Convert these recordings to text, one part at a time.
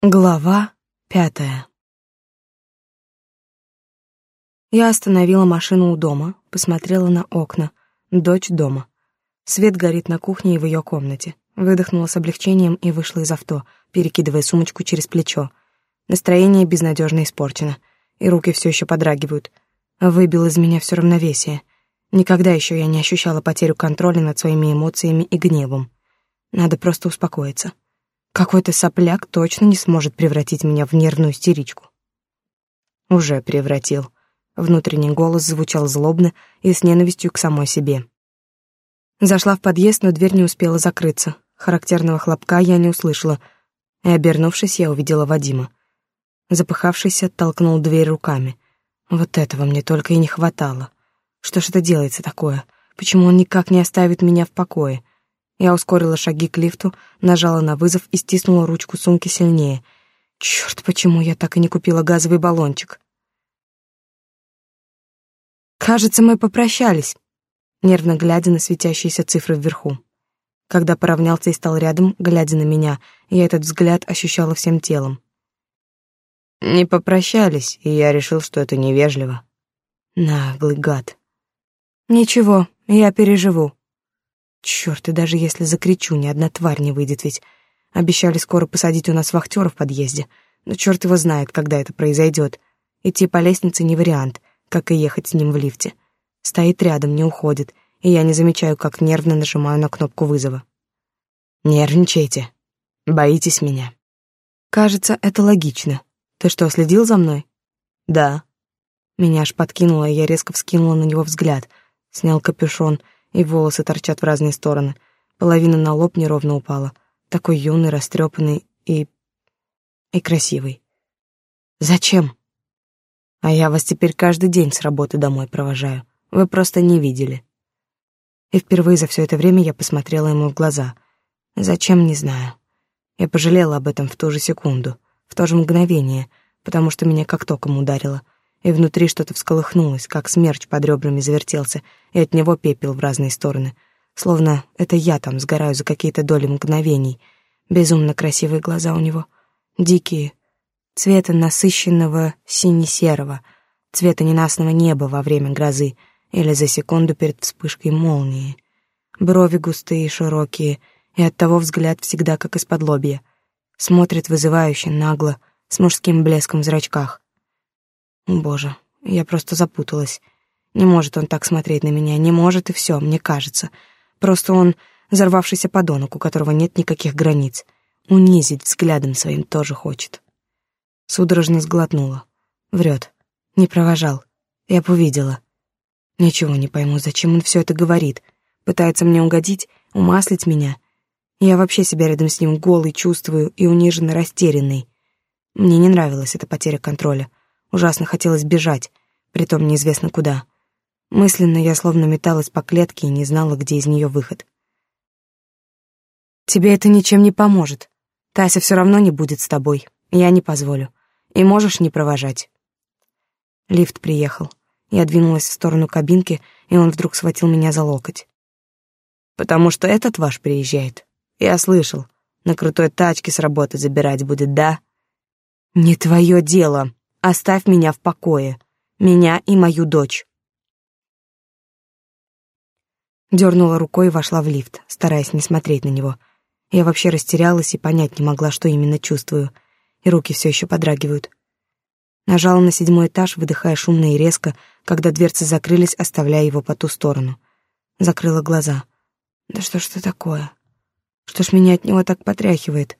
Глава пятая Я остановила машину у дома, посмотрела на окна. Дочь дома. Свет горит на кухне и в ее комнате. Выдохнула с облегчением и вышла из авто, перекидывая сумочку через плечо. Настроение безнадежно испорчено, и руки все еще подрагивают. Выбил из меня все равновесие. Никогда еще я не ощущала потерю контроля над своими эмоциями и гневом. Надо просто успокоиться. Какой-то сопляк точно не сможет превратить меня в нервную истеричку. Уже превратил. Внутренний голос звучал злобно и с ненавистью к самой себе. Зашла в подъезд, но дверь не успела закрыться. Характерного хлопка я не услышала, и, обернувшись, я увидела Вадима. Запыхавшийся, толкнул дверь руками. Вот этого мне только и не хватало. Что ж это делается такое? Почему он никак не оставит меня в покое? Я ускорила шаги к лифту, нажала на вызов и стиснула ручку сумки сильнее. Черт, почему я так и не купила газовый баллончик? Кажется, мы попрощались, нервно глядя на светящиеся цифры вверху. Когда поравнялся и стал рядом, глядя на меня, я этот взгляд ощущала всем телом. Не попрощались, и я решил, что это невежливо. Наглый гад. Ничего, я переживу. Черт, и даже если закричу, ни одна тварь не выйдет ведь. Обещали скоро посадить у нас вахтера в подъезде. Но черт его знает, когда это произойдет. Идти по лестнице не вариант, как и ехать с ним в лифте. Стоит рядом, не уходит, и я не замечаю, как нервно нажимаю на кнопку вызова. Нервничаете? Боитесь меня? Кажется, это логично. Ты что, следил за мной? Да. Меня аж подкинуло, и я резко вскинула на него взгляд. Снял капюшон — и волосы торчат в разные стороны. Половина на лоб неровно упала. Такой юный, растрепанный и... и красивый. Зачем? А я вас теперь каждый день с работы домой провожаю. Вы просто не видели. И впервые за все это время я посмотрела ему в глаза. Зачем, не знаю. Я пожалела об этом в ту же секунду, в то же мгновение, потому что меня как током ударило — и внутри что-то всколыхнулось, как смерч под ребрами завертелся, и от него пепел в разные стороны, словно это я там сгораю за какие-то доли мгновений. Безумно красивые глаза у него, дикие, цвета насыщенного сине-серого, цвета ненастного неба во время грозы или за секунду перед вспышкой молнии. Брови густые и широкие, и оттого взгляд всегда как из-под лобья. Смотрит вызывающе, нагло, с мужским блеском в зрачках. Боже, я просто запуталась. Не может он так смотреть на меня, не может и все, мне кажется. Просто он взорвавшийся подонок, у которого нет никаких границ. Унизить взглядом своим тоже хочет. Судорожно сглотнула. Врет. Не провожал. Я бы увидела. Ничего не пойму, зачем он все это говорит. Пытается мне угодить, умаслить меня. Я вообще себя рядом с ним голый чувствую и униженно растерянный. Мне не нравилась эта потеря контроля. Ужасно хотелось бежать, притом неизвестно куда. Мысленно я словно металась по клетке и не знала, где из нее выход. «Тебе это ничем не поможет. Тася все равно не будет с тобой. Я не позволю. И можешь не провожать». Лифт приехал. Я двинулась в сторону кабинки, и он вдруг схватил меня за локоть. «Потому что этот ваш приезжает. Я слышал. На крутой тачке с работы забирать будет, да?» «Не твое дело», Оставь меня в покое. Меня и мою дочь. Дернула рукой и вошла в лифт, стараясь не смотреть на него. Я вообще растерялась и понять не могла, что именно чувствую. И руки все еще подрагивают. Нажала на седьмой этаж, выдыхая шумно и резко, когда дверцы закрылись, оставляя его по ту сторону. Закрыла глаза. Да что ж это такое? Что ж меня от него так потряхивает?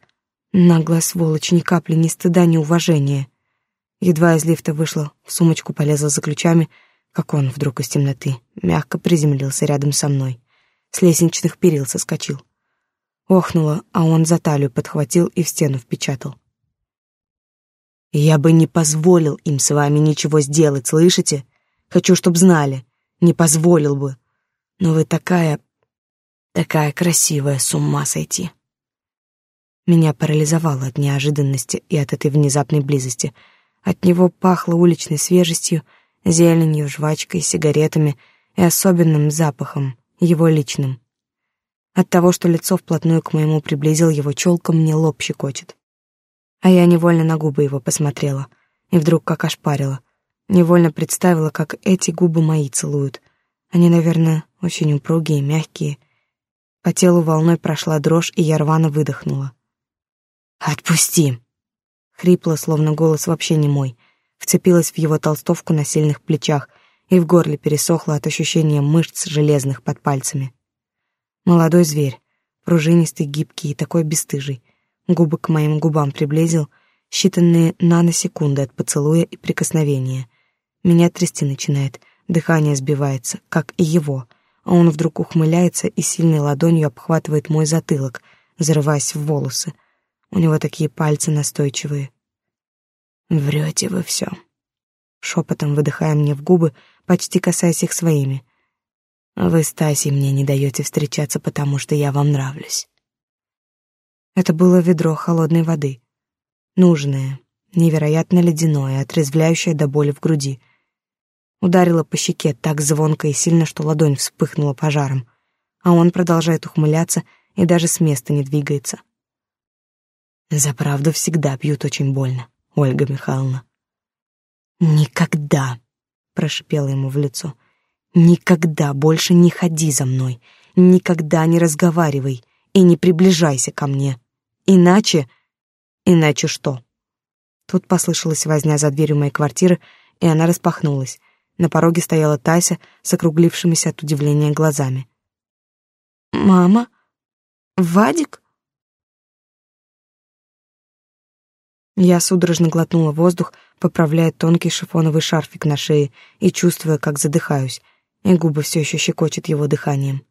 Наглая сволочь, ни капли ни стыда, ни уважения. Едва из лифта вышла, в сумочку полезла за ключами, как он вдруг из темноты мягко приземлился рядом со мной. С лестничных перил соскочил. Охнула, а он за талию подхватил и в стену впечатал. «Я бы не позволил им с вами ничего сделать, слышите? Хочу, чтоб знали. Не позволил бы. Но вы такая... такая красивая, с ума сойти». Меня парализовало от неожиданности и от этой внезапной близости — от него пахло уличной свежестью, зеленью, жвачкой, сигаретами и особенным запахом, его личным. От того, что лицо вплотную к моему приблизил его челка, мне лоб щекочет. А я невольно на губы его посмотрела, и вдруг как ошпарила. Невольно представила, как эти губы мои целуют. Они, наверное, очень упругие, мягкие. По телу волной прошла дрожь, и я рвано выдохнула. «Отпусти!» Хрипло, словно голос вообще не мой. Вцепилась в его толстовку на сильных плечах, и в горле пересохло от ощущения мышц железных под пальцами. Молодой зверь, пружинистый, гибкий и такой бесстыжий. Губы к моим губам приблизил, считанные наносекунды от поцелуя и прикосновения. Меня трясти начинает, дыхание сбивается, как и его, а он вдруг ухмыляется и сильной ладонью обхватывает мой затылок, зарываясь в волосы. У него такие пальцы настойчивые. «Врете вы все», — шепотом выдыхая мне в губы, почти касаясь их своими. «Вы, Стаси, мне не даете встречаться, потому что я вам нравлюсь». Это было ведро холодной воды. Нужное, невероятно ледяное, отрезвляющее до боли в груди. Ударила по щеке так звонко и сильно, что ладонь вспыхнула пожаром. А он продолжает ухмыляться и даже с места не двигается. За правду всегда бьют очень больно, Ольга Михайловна. Никогда, прошипела ему в лицо. Никогда больше не ходи за мной, никогда не разговаривай и не приближайся ко мне. Иначе... Иначе что? Тут послышалась возня за дверью моей квартиры, и она распахнулась. На пороге стояла Тася с округлившимися от удивления глазами. «Мама? Вадик?» Я судорожно глотнула воздух, поправляя тонкий шифоновый шарфик на шее и чувствуя, как задыхаюсь, и губы все еще щекочет его дыханием.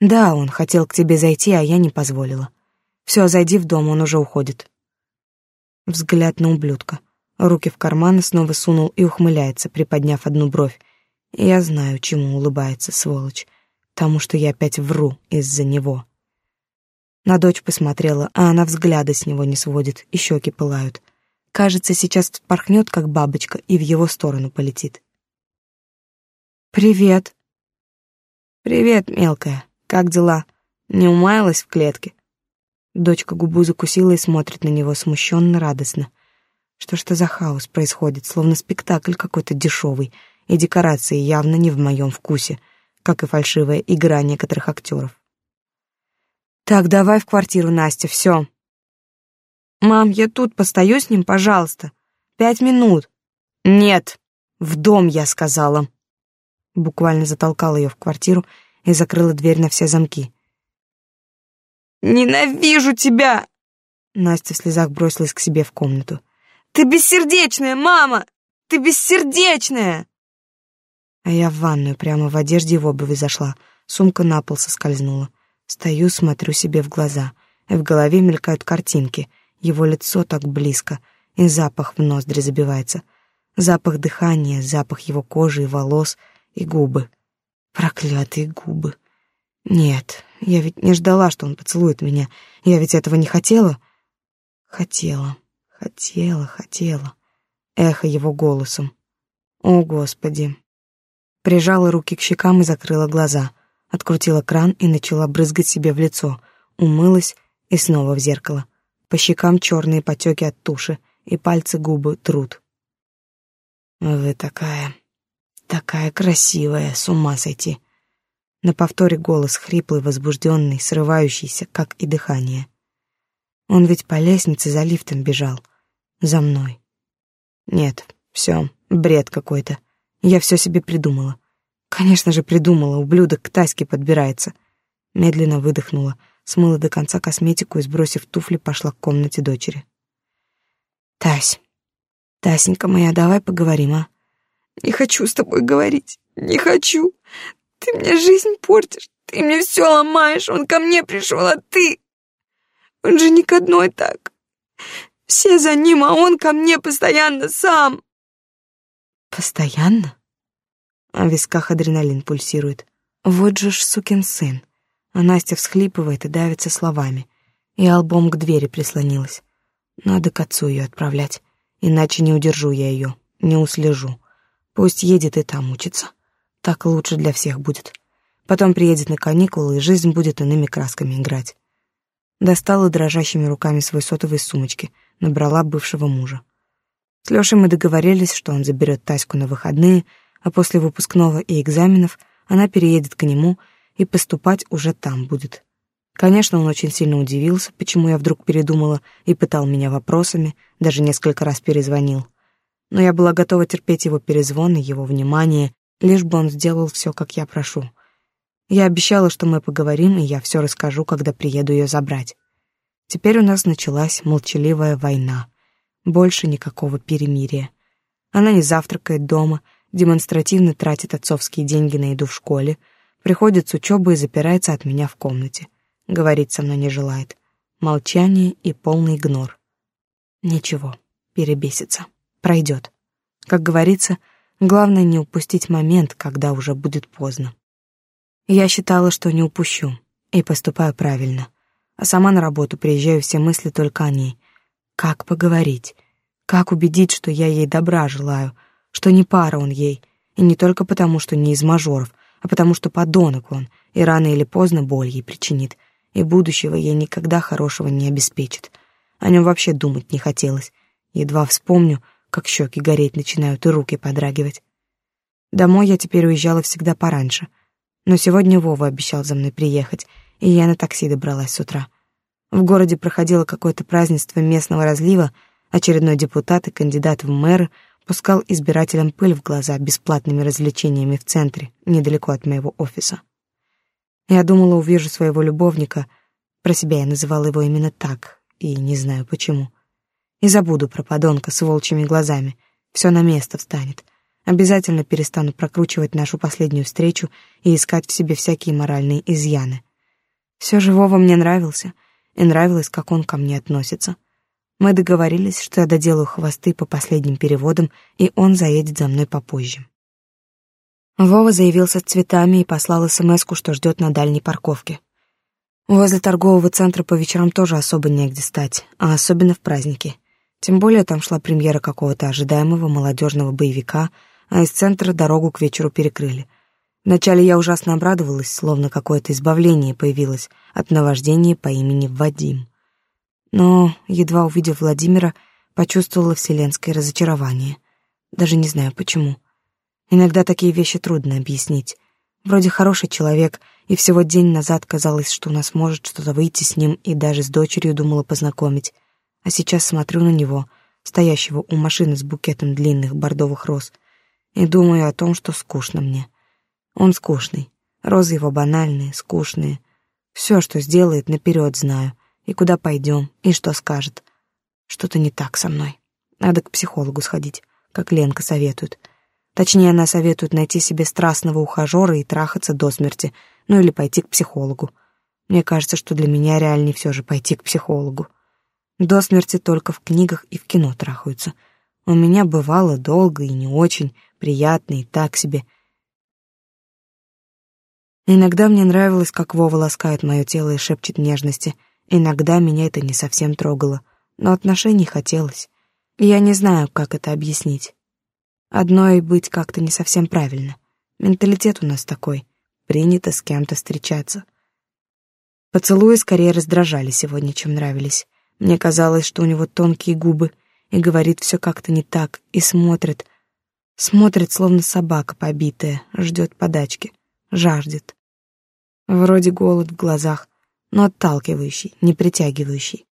«Да, он хотел к тебе зайти, а я не позволила. Все, зайди в дом, он уже уходит». Взгляд на ублюдка. Руки в карманы снова сунул и ухмыляется, приподняв одну бровь. Я знаю, чему улыбается, сволочь. Тому, что я опять вру из-за него. На дочь посмотрела, а она взгляда с него не сводит, и щеки пылают. Кажется, сейчас порхнет, как бабочка, и в его сторону полетит. «Привет». «Привет, мелкая. Как дела? Не умаялась в клетке?» Дочка губу закусила и смотрит на него смущенно, радостно. Что ж это за хаос происходит, словно спектакль какой-то дешевый, и декорации явно не в моем вкусе, как и фальшивая игра некоторых актеров. Так, давай в квартиру, Настя, все. Мам, я тут постою с ним, пожалуйста. Пять минут. Нет, в дом, я сказала. Буквально затолкала ее в квартиру и закрыла дверь на все замки. «Ненавижу тебя!» Настя в слезах бросилась к себе в комнату. «Ты бессердечная, мама! Ты бессердечная!» А я в ванную прямо в одежде и в обуви зашла. Сумка на пол соскользнула. Стою, смотрю себе в глаза, в голове мелькают картинки. Его лицо так близко, и запах в ноздри забивается. Запах дыхания, запах его кожи и волос, и губы. Проклятые губы. Нет, я ведь не ждала, что он поцелует меня. Я ведь этого не хотела. Хотела, хотела, хотела. Эхо его голосом. О, Господи. Прижала руки к щекам и закрыла глаза — Открутила кран и начала брызгать себе в лицо. Умылась и снова в зеркало. По щекам черные потеки от туши, и пальцы губы трут. «Вы такая... такая красивая, с ума сойти!» На повторе голос хриплый, возбужденный, срывающийся, как и дыхание. Он ведь по лестнице за лифтом бежал. За мной. Нет, все, бред какой-то. Я все себе придумала. Конечно же, придумала, ублюдок к Таське подбирается. Медленно выдохнула, смыла до конца косметику и, сбросив туфли, пошла к комнате дочери. «Тась, Тасенька моя, давай поговорим, а?» «Не хочу с тобой говорить, не хочу. Ты мне жизнь портишь, ты мне все ломаешь. Он ко мне пришел, а ты... Он же не к одной так. Все за ним, а он ко мне постоянно сам». «Постоянно?» А в висках адреналин пульсирует. Вот же ж сукин сын. А Настя всхлипывает и давится словами. И албом к двери прислонилась. Надо к отцу ее отправлять, иначе не удержу я ее, не услежу. Пусть едет и там учится. Так лучше для всех будет. Потом приедет на каникулы, и жизнь будет иными красками играть. Достала дрожащими руками свой сотовый из сумочки, набрала бывшего мужа. С Лёшей мы договорились, что он заберет Таську на выходные, а после выпускного и экзаменов она переедет к нему и поступать уже там будет. Конечно, он очень сильно удивился, почему я вдруг передумала и пытал меня вопросами, даже несколько раз перезвонил. Но я была готова терпеть его перезвоны, его внимание, лишь бы он сделал все, как я прошу. Я обещала, что мы поговорим, и я все расскажу, когда приеду ее забрать. Теперь у нас началась молчаливая война. Больше никакого перемирия. Она не завтракает дома, демонстративно тратит отцовские деньги на еду в школе, приходит с учебы и запирается от меня в комнате. Говорить со мной не желает. Молчание и полный игнор. Ничего, перебесится. Пройдет. Как говорится, главное не упустить момент, когда уже будет поздно. Я считала, что не упущу, и поступаю правильно. А сама на работу приезжаю, все мысли только о ней. Как поговорить? Как убедить, что я ей добра желаю, что не пара он ей, и не только потому, что не из мажоров, а потому что подонок он, и рано или поздно боль ей причинит, и будущего ей никогда хорошего не обеспечит. О нем вообще думать не хотелось. Едва вспомню, как щеки гореть начинают и руки подрагивать. Домой я теперь уезжала всегда пораньше. Но сегодня Вова обещал за мной приехать, и я на такси добралась с утра. В городе проходило какое-то празднество местного разлива, очередной депутат и кандидат в мэры пускал избирателям пыль в глаза бесплатными развлечениями в центре, недалеко от моего офиса. Я думала, увижу своего любовника. Про себя я называла его именно так, и не знаю почему. И забуду про подонка с волчьими глазами. Все на место встанет. Обязательно перестану прокручивать нашу последнюю встречу и искать в себе всякие моральные изъяны. Все же Вова мне нравился, и нравилось, как он ко мне относится. Мы договорились, что я доделаю хвосты по последним переводам, и он заедет за мной попозже. Вова заявился с цветами и послал смс что ждет на дальней парковке. Возле торгового центра по вечерам тоже особо негде стать, а особенно в праздники. Тем более там шла премьера какого-то ожидаемого молодежного боевика, а из центра дорогу к вечеру перекрыли. Вначале я ужасно обрадовалась, словно какое-то избавление появилось от наваждения по имени Вадим. Но, едва увидев Владимира, почувствовала вселенское разочарование. Даже не знаю почему. Иногда такие вещи трудно объяснить. Вроде хороший человек, и всего день назад казалось, что у нас может что-то выйти с ним, и даже с дочерью думала познакомить. А сейчас смотрю на него, стоящего у машины с букетом длинных бордовых роз, и думаю о том, что скучно мне. Он скучный, розы его банальные, скучные. Все, что сделает, наперед знаю, и куда пойдем, и что скажет. Что-то не так со мной. Надо к психологу сходить, как Ленка советует — Точнее, она советует найти себе страстного ухажера и трахаться до смерти, ну или пойти к психологу. Мне кажется, что для меня реальнее все же пойти к психологу. До смерти только в книгах и в кино трахаются. У меня бывало долго и не очень, приятно и так себе. Иногда мне нравилось, как Вова ласкает мое тело и шепчет нежности. Иногда меня это не совсем трогало, но отношений хотелось. Я не знаю, как это объяснить. Одной быть как-то не совсем правильно. Менталитет у нас такой. Принято с кем-то встречаться. Поцелуи скорее раздражали сегодня, чем нравились. Мне казалось, что у него тонкие губы, и говорит все как-то не так, и смотрит. Смотрит, словно собака побитая, ждет подачки, жаждет. Вроде голод в глазах, но отталкивающий, не притягивающий.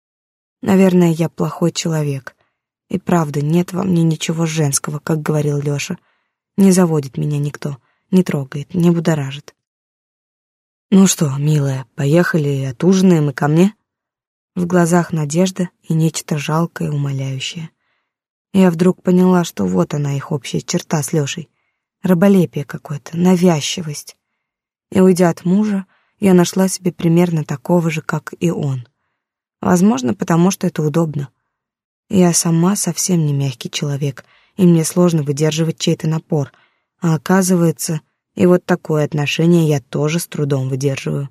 Наверное, я плохой человек — и правда, нет во мне ничего женского, как говорил Лёша. Не заводит меня никто, не трогает, не будоражит. «Ну что, милая, поехали, отужинаем и ко мне?» В глазах надежда и нечто жалкое умоляющее. Я вдруг поняла, что вот она их общая черта с Лёшей. Раболепие какое-то, навязчивость. И, уйдя от мужа, я нашла себе примерно такого же, как и он. Возможно, потому что это удобно. Я сама совсем не мягкий человек, и мне сложно выдерживать чей-то напор. А оказывается, и вот такое отношение я тоже с трудом выдерживаю.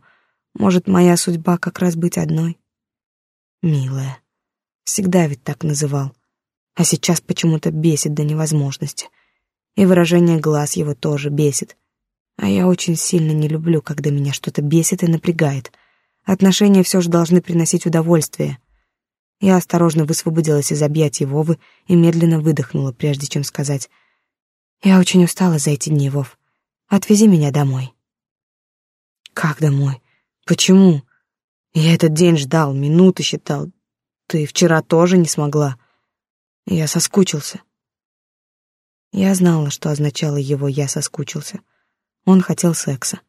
Может, моя судьба как раз быть одной? Милая. Всегда ведь так называл. А сейчас почему-то бесит до невозможности. И выражение глаз его тоже бесит. А я очень сильно не люблю, когда меня что-то бесит и напрягает. Отношения все же должны приносить удовольствие. Я осторожно высвободилась из объятий Вовы и медленно выдохнула, прежде чем сказать. «Я очень устала за эти дни, Вов. Отвези меня домой». «Как домой? Почему? Я этот день ждал, минуты считал. Ты вчера тоже не смогла. Я соскучился». Я знала, что означало его «я соскучился». Он хотел секса.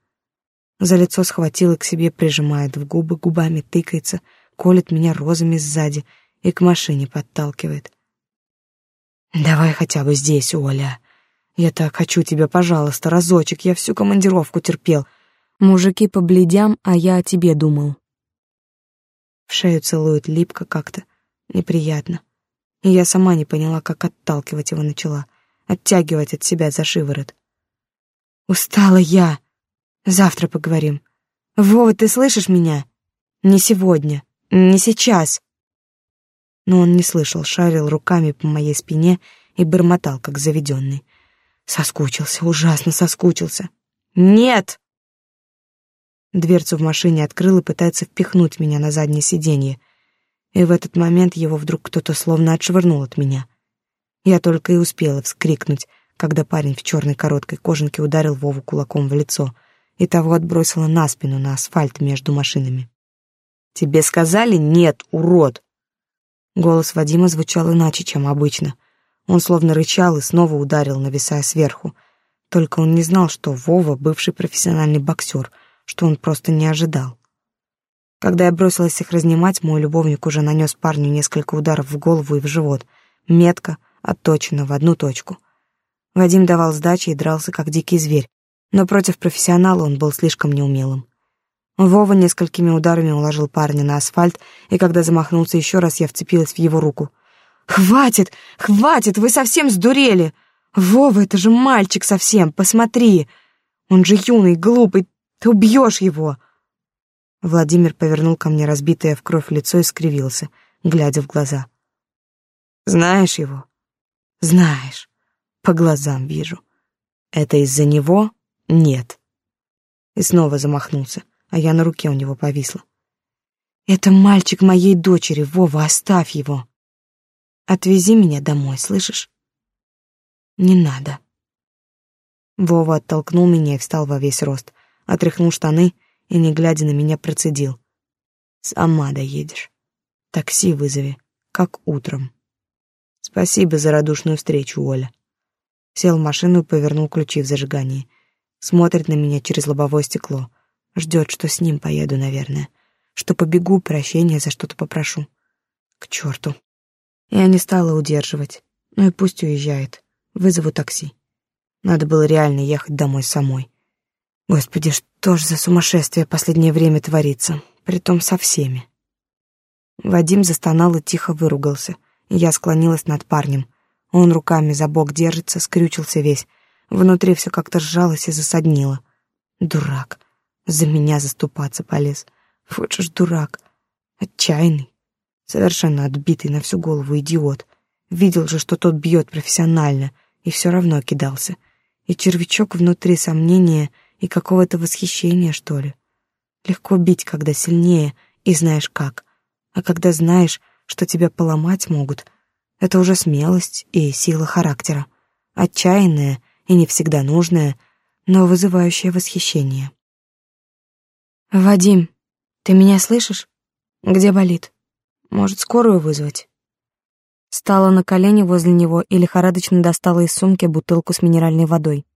За лицо схватил и к себе прижимает, в губы губами тыкается, колет меня розами сзади и к машине подталкивает. «Давай хотя бы здесь, Оля. Я так хочу тебя, пожалуйста, разочек, я всю командировку терпел. Мужики по бледям, а я о тебе думал». В шею целует липко как-то, неприятно. И я сама не поняла, как отталкивать его начала, оттягивать от себя за шиворот. «Устала я!» Завтра поговорим. Вова, ты слышишь меня? Не сегодня, не сейчас. Но он не слышал, шарил руками по моей спине и бормотал, как заведенный. Соскучился, ужасно соскучился. Нет! Дверцу в машине открыл и пытается впихнуть меня на заднее сиденье. И в этот момент его вдруг кто-то словно отшвырнул от меня. Я только и успела вскрикнуть, когда парень в черной короткой кожанке ударил Вову кулаком в лицо — и того отбросило на спину на асфальт между машинами. «Тебе сказали нет, урод!» Голос Вадима звучал иначе, чем обычно. Он словно рычал и снова ударил, нависая сверху. Только он не знал, что Вова — бывший профессиональный боксер, что он просто не ожидал. Когда я бросилась их разнимать, мой любовник уже нанес парню несколько ударов в голову и в живот, метко, отточено в одну точку. Вадим давал сдачи и дрался, как дикий зверь, но против профессионала он был слишком неумелым. Вова несколькими ударами уложил парня на асфальт, и когда замахнулся еще раз, я вцепилась в его руку. «Хватит! Хватит! Вы совсем сдурели! Вова, это же мальчик совсем! Посмотри! Он же юный, глупый! Ты убьешь его!» Владимир повернул ко мне разбитое в кровь лицо и скривился, глядя в глаза. «Знаешь его?» «Знаешь. По глазам вижу. Это из-за него?» «Нет». И снова замахнулся, а я на руке у него повисла. «Это мальчик моей дочери, Вова, оставь его. Отвези меня домой, слышишь?» «Не надо». Вова оттолкнул меня и встал во весь рост, отряхнул штаны и, не глядя на меня, процедил. «Сама доедешь. Такси вызови, как утром». «Спасибо за радушную встречу, Оля». Сел в машину и повернул ключи в зажигании — Смотрит на меня через лобовое стекло. Ждет, что с ним поеду, наверное. Что побегу, прощения за что-то попрошу. К черту. Я не стала удерживать. Ну и пусть уезжает. Вызову такси. Надо было реально ехать домой самой. Господи, что ж за сумасшествие последнее время творится, притом со всеми. Вадим застонал и тихо выругался. Я склонилась над парнем. Он руками за бок держится, скрючился весь, Внутри все как-то сжалось и засаднило. Дурак. За меня заступаться полез. Ж дурак. Отчаянный. Совершенно отбитый на всю голову идиот. Видел же, что тот бьет профессионально, и все равно кидался. И червячок внутри сомнения и какого-то восхищения, что ли. Легко бить, когда сильнее и знаешь как. А когда знаешь, что тебя поломать могут, это уже смелость и сила характера. Отчаянная и не всегда нужное, но вызывающее восхищение. «Вадим, ты меня слышишь? Где болит? Может, скорую вызвать?» Стала на колени возле него и лихорадочно достала из сумки бутылку с минеральной водой.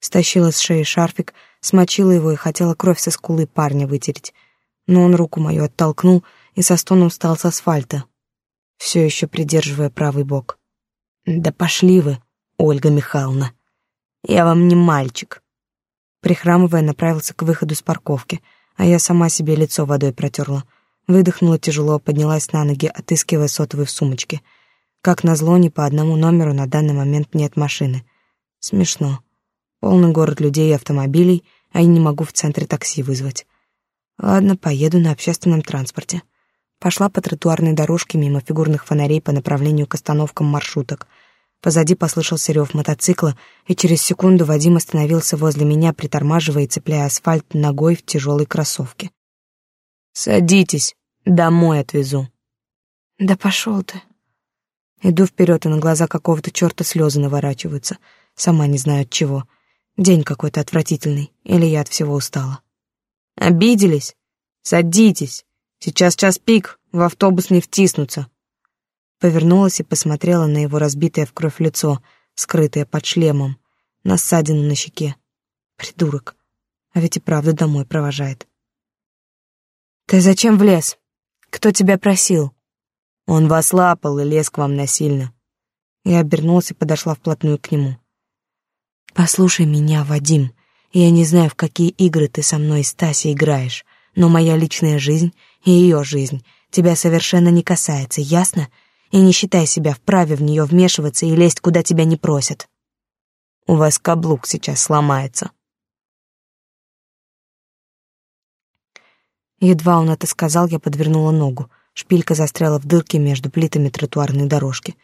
Стащила с шеи шарфик, смочила его и хотела кровь со скулы парня вытереть. Но он руку мою оттолкнул и со стоном встал с асфальта, все еще придерживая правый бок. «Да пошли вы, Ольга Михайловна!» Я вам не мальчик. Прихрамывая, направился к выходу с парковки, а я сама себе лицо водой протерла. Выдохнула тяжело, поднялась на ноги, отыскивая сотовый в сумочке. Как назло, ни по одному номеру на данный момент нет машины. Смешно. Полный город людей и автомобилей, а я не могу в центре такси вызвать. Ладно, поеду на общественном транспорте. Пошла по тротуарной дорожке мимо фигурных фонарей по направлению к остановкам маршруток — Позади послышался рев мотоцикла, и через секунду Вадим остановился возле меня, притормаживая и цепляя асфальт ногой в тяжелой кроссовке. Садитесь, домой отвезу. Да пошел ты. Иду вперед, и на глаза какого-то черта слезы наворачиваются. Сама не знаю от чего. День какой-то отвратительный, или я от всего устала. Обиделись? Садитесь. Сейчас час пик, в автобус не втиснуться. Повернулась и посмотрела на его разбитое в кровь лицо, скрытое под шлемом, на ссадину на щеке. Придурок. А ведь и правда домой провожает. Ты зачем влез? Кто тебя просил? Он вас лапал и лез к вам насильно. Я обернулась и подошла вплотную к нему. Послушай меня, Вадим. Я не знаю, в какие игры ты со мной и Стасей играешь, но моя личная жизнь и ее жизнь тебя совершенно не касается, ясно? И не считай себя вправе в нее вмешиваться и лезть, куда тебя не просят. У вас каблук сейчас сломается. Едва он это сказал, я подвернула ногу. Шпилька застряла в дырке между плитами тротуарной дорожки.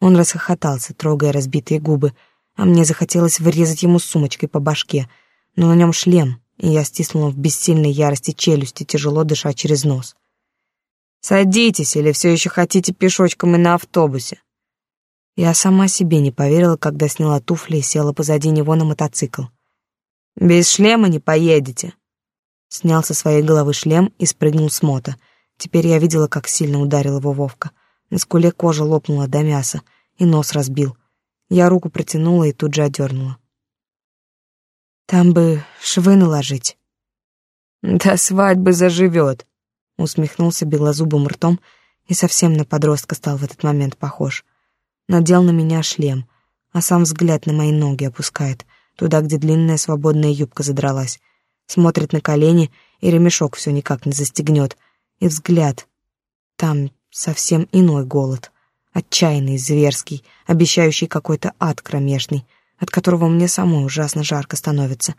Он расхохотался, трогая разбитые губы, а мне захотелось врезать ему сумочкой по башке, но на нем шлем, и я стиснула в бессильной ярости челюсти, тяжело дыша через нос. «Садитесь, или все еще хотите пешочком и на автобусе?» Я сама себе не поверила, когда сняла туфли и села позади него на мотоцикл. «Без шлема не поедете». Снял со своей головы шлем и спрыгнул с мота. Теперь я видела, как сильно ударил его Вовка. На скуле кожа лопнула до мяса, и нос разбил. Я руку протянула и тут же одернула. Там бы швы наложить. До свадьбы заживет, усмехнулся белозубым ртом и совсем на подростка стал в этот момент похож. Надел на меня шлем, а сам взгляд на мои ноги опускает, туда, где длинная свободная юбка задралась. Смотрит на колени, и ремешок все никак не застегнет. И взгляд. Там совсем иной голод. Отчаянный, зверский, обещающий какой-то ад кромешный, от которого мне самой ужасно жарко становится.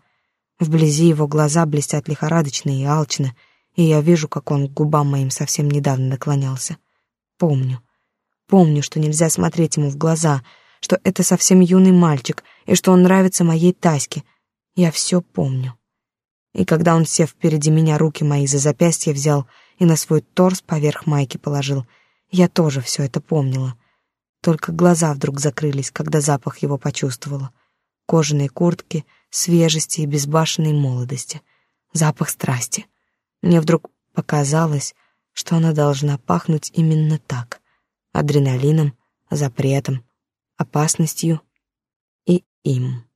Вблизи его глаза блестят лихорадочно и алчно, и я вижу, как он к губам моим совсем недавно наклонялся. Помню. Помню, что нельзя смотреть ему в глаза, что это совсем юный мальчик, и что он нравится моей Таське. Я все помню. И когда он, сев впереди меня, руки мои за запястье взял и на свой торс поверх майки положил, я тоже все это помнила. Только глаза вдруг закрылись, когда запах его почувствовала. Кожаные куртки, свежести и безбашенной молодости. Запах страсти. Мне вдруг показалось, что она должна пахнуть именно так адреналином, запретом, опасностью и им.